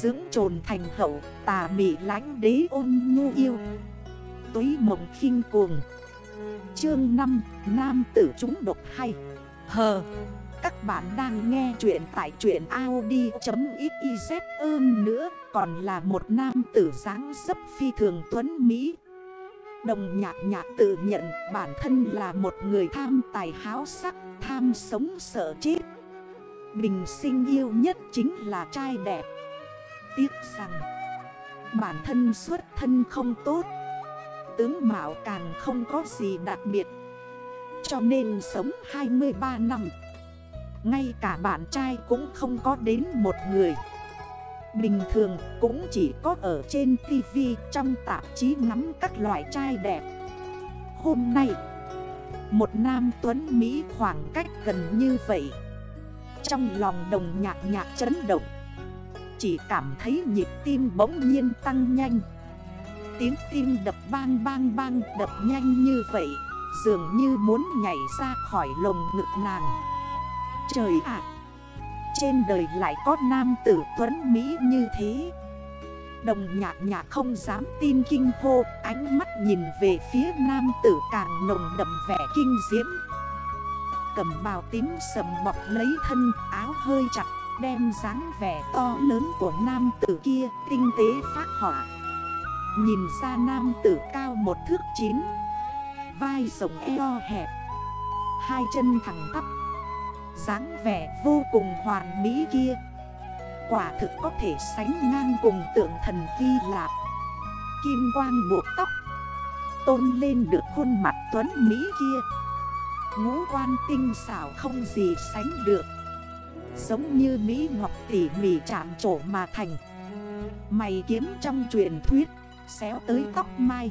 Dưỡng trồn thành hậu, tà mị lánh đế ôn nhu yêu. Túy mộng khinh cuồng. Chương 5 Nam tử chúng độc hay. Hờ, Các bạn đang nghe chuyện tại chuyện Audi.xyz ơn nữa, Còn là một nam tử dáng dấp phi thường tuấn Mỹ. Đồng nhạc nhạc tự nhận bản thân là một người tham tài háo sắc, Tham sống sợ chết. Bình sinh yêu nhất chính là trai đẹp. Tiếc rằng Bản thân xuất thân không tốt, Tướng Mạo càng không có gì đặc biệt. Cho nên sống 23 năm, Ngay cả bạn trai cũng không có đến một người. Bình thường cũng chỉ có ở trên TV trong tạp chí ngắm các loại trai đẹp. Hôm nay, Một nam tuấn Mỹ khoảng cách gần như vậy. Trong lòng đồng nhạc nhạc chấn động. Chỉ cảm thấy nhịp tim bỗng nhiên tăng nhanh. Tiếng tim đập bang bang bang đập nhanh như vậy, Dường như muốn nhảy ra khỏi lồng ngực nàng. Trời ạ! Trên đời lại có nam tử tuấn Mỹ như thế. Đồng nhạc nhạc không dám tin kinh hô, Ánh mắt nhìn về phía nam tử càng nồng đậm vẻ kinh diễm. Cầm bào tím sầm bọc lấy thân, áo hơi chặt Đem dáng vẻ to lớn của nam tử kia tinh tế phát họa. Nhìn ra nam tử cao một thước chín, Vai rộng eo hẹp, Hai chân thẳng tắp, dáng vẻ vô cùng hoàn mỹ kia. Quả thực có thể sánh ngang cùng tượng thần Hy Lạp. Kim quang buộc tóc, Tôn lên được khuôn mặt tuấn Mỹ kia. Ngũ quan tinh xảo không gì sánh được. Giống như Mỹ Ngọc tỉ mỉ chạm trổ mà thành. Mày kiếm trong truyền thuyết, Xéo tới tóc mai.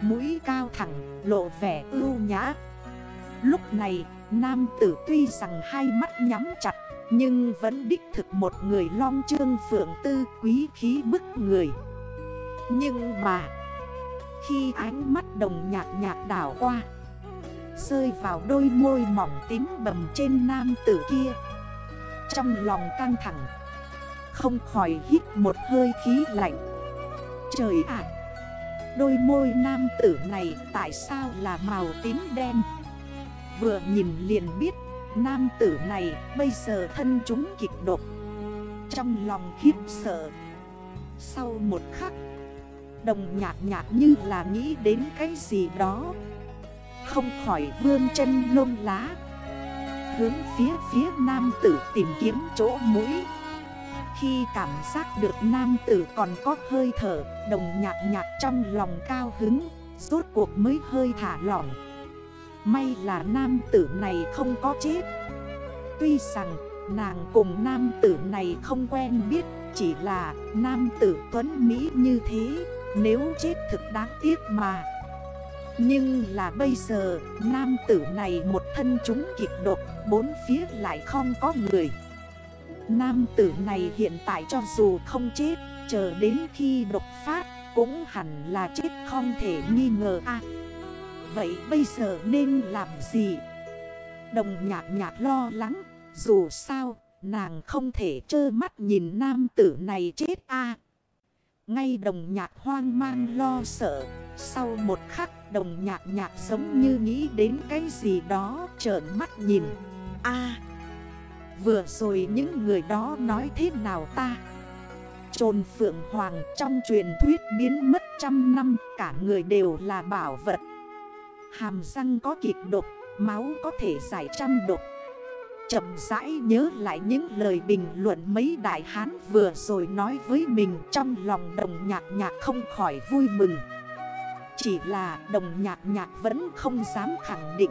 Mũi cao thẳng, lộ vẻ ưu nhã. Lúc này, nam tử tuy rằng hai mắt nhắm chặt, Nhưng vẫn đích thực một người long trương phượng tư quý khí bức người. Nhưng mà, Khi ánh mắt đồng nhạc nhạc đảo qua, Rơi vào đôi môi mỏng tím bầm trên nam tử kia trong lòng căng thẳng. Không khỏi hít một hơi khí lạnh. Trời ạ! Đôi môi nam tử này tại sao là màu tím đen? Vừa nhìn liền biết, Nam tử này bây giờ thân chúng kịch độc. Trong lòng khiếp sợ. Sau một khắc, Đồng nhạc nhạc như là nghĩ đến cái gì đó. Không khỏi vươn chân lông lá. Hướng phía phía nam tử tìm kiếm chỗ mũi. Khi cảm giác được nam tử còn có hơi thở, Đồng nhạc nhạc trong lòng cao hứng, Rốt cuộc mới hơi thả lỏng. May là nam tử này không có chết. Tuy rằng, nàng cùng nam tử này không quen biết, Chỉ là nam tử tuấn Mỹ như thế, Nếu chết thực đáng tiếc mà. Nhưng là bây giờ, nam tử này một thân chúng kịch độc, Bốn phía lại không có người. Nam tử này hiện tại cho dù không chết, Chờ đến khi độc phát, Cũng hẳn là chết không thể nghi ngờ à Vậy bây giờ nên làm gì? Đồng nhạc nhạc lo lắng, Dù sao, nàng không thể trơ mắt nhìn nam tử này chết a. Ngay đồng nhạc hoang mang lo sợ. Sau một khắc, đồng nhạc nhạc giống như nghĩ đến cái gì đó, trợn mắt nhìn. A, Vừa rồi những người đó nói thế nào ta? Trồn Phượng Hoàng trong truyền thuyết biến mất trăm năm, Cả người đều là bảo vật. Hàm răng có kịch độc, Máu có thể giải trăm độc. Chậm rãi nhớ lại những lời bình luận mấy đại hán vừa rồi nói với mình Trong lòng đồng nhạc nhạc không khỏi vui mừng. Chỉ là đồng nhạc nhạc vẫn không dám khẳng định.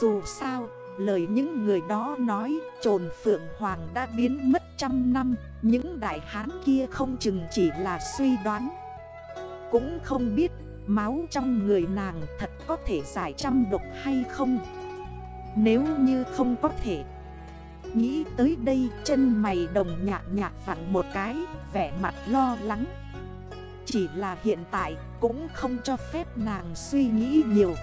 Dù sao, Lời những người đó nói, trồn Phượng Hoàng đã biến mất trăm năm, Những đại hán kia không chừng chỉ là suy đoán. Cũng không biết, máu trong người nàng thật có thể giải trăm độc hay không. Nếu như không có thể, Nghĩ tới đây, chân mày đồng nhạc nhạc vặn một cái, Vẻ mặt lo lắng. Chỉ là hiện tại, cũng không cho phép nàng suy nghĩ nhiều.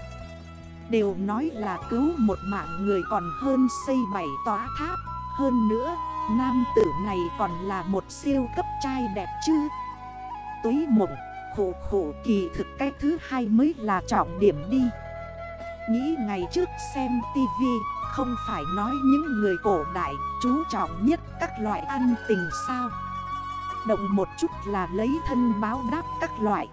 Đều nói là cứu một mạng người còn hơn xây bảy tòa tháp. Hơn nữa, Nam tử này còn là một siêu cấp trai đẹp chứ. Túy mộng, khổ khổ kỳ thực cái thứ hai mới là trọng điểm đi. Nghĩ ngày trước xem tivi không phải nói những người cổ đại, chú trọng nhất các loại ăn tình sao. Động một chút là lấy thân báo đáp các loại.